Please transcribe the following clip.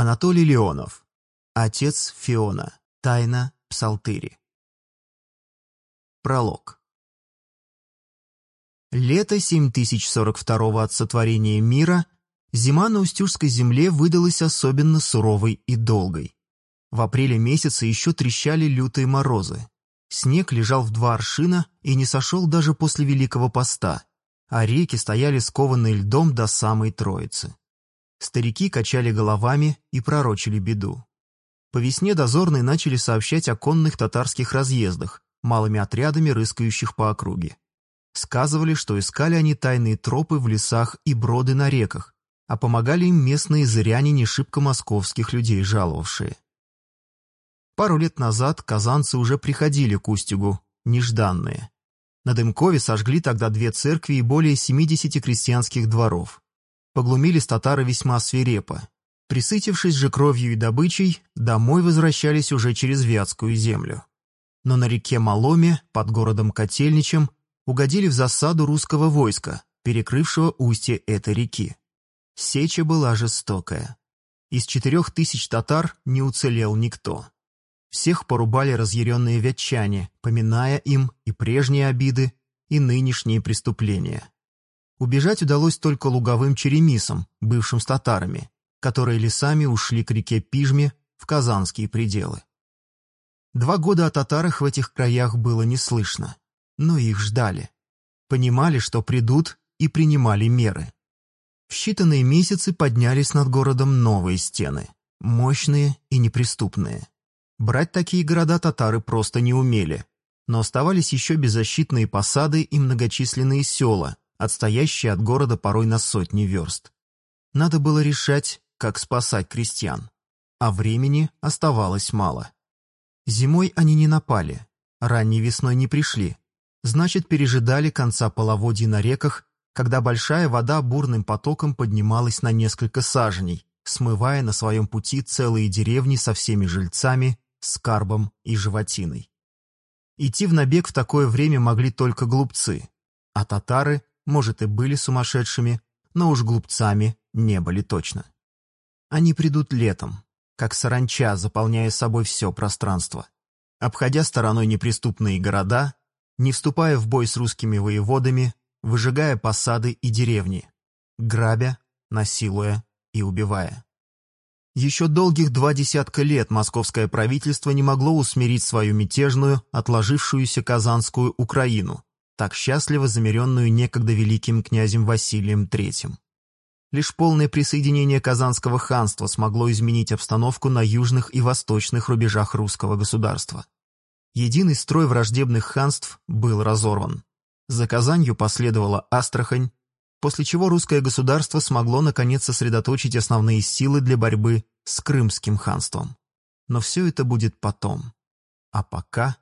Анатолий Леонов. Отец Фиона. Тайна Псалтыри. Пролог. Лето 7042 от сотворения мира, зима на Устюжской земле выдалась особенно суровой и долгой. В апреле месяце еще трещали лютые морозы. Снег лежал в два аршина и не сошел даже после Великого Поста, а реки стояли скованные льдом до самой Троицы. Старики качали головами и пророчили беду. По весне дозорные начали сообщать о конных татарских разъездах, малыми отрядами рыскающих по округе. Сказывали, что искали они тайные тропы в лесах и броды на реках, а помогали им местные зыряне не шибко московских людей жаловавшие. Пару лет назад казанцы уже приходили к Устюгу, нежданные. На Дымкове сожгли тогда две церкви и более 70 крестьянских дворов. Поглумились татары весьма свирепо. Присытившись же кровью и добычей, домой возвращались уже через Вятскую землю. Но на реке Маломе, под городом Котельничем, угодили в засаду русского войска, перекрывшего устье этой реки. Сеча была жестокая. Из четырех тысяч татар не уцелел никто. Всех порубали разъяренные вятчане, поминая им и прежние обиды, и нынешние преступления. Убежать удалось только луговым черемисам, бывшим с татарами, которые лесами ушли к реке Пижме в казанские пределы. Два года о татарах в этих краях было не слышно, но их ждали. Понимали, что придут, и принимали меры. В считанные месяцы поднялись над городом новые стены, мощные и неприступные. Брать такие города татары просто не умели, но оставались еще беззащитные посады и многочисленные села, отстоящие от города порой на сотни верст. Надо было решать, как спасать крестьян, а времени оставалось мало. Зимой они не напали, ранней весной не пришли, значит, пережидали конца половодья на реках, когда большая вода бурным потоком поднималась на несколько саженей, смывая на своем пути целые деревни со всеми жильцами, скарбом и животиной. Идти в набег в такое время могли только глупцы, а татары может, и были сумасшедшими, но уж глупцами не были точно. Они придут летом, как саранча, заполняя собой все пространство, обходя стороной неприступные города, не вступая в бой с русскими воеводами, выжигая посады и деревни, грабя, насилуя и убивая. Еще долгих два десятка лет московское правительство не могло усмирить свою мятежную, отложившуюся Казанскую Украину, так счастливо замеренную некогда великим князем Василием III. Лишь полное присоединение Казанского ханства смогло изменить обстановку на южных и восточных рубежах русского государства. Единый строй враждебных ханств был разорван. За Казанью последовала Астрахань, после чего русское государство смогло наконец сосредоточить основные силы для борьбы с Крымским ханством. Но все это будет потом. А пока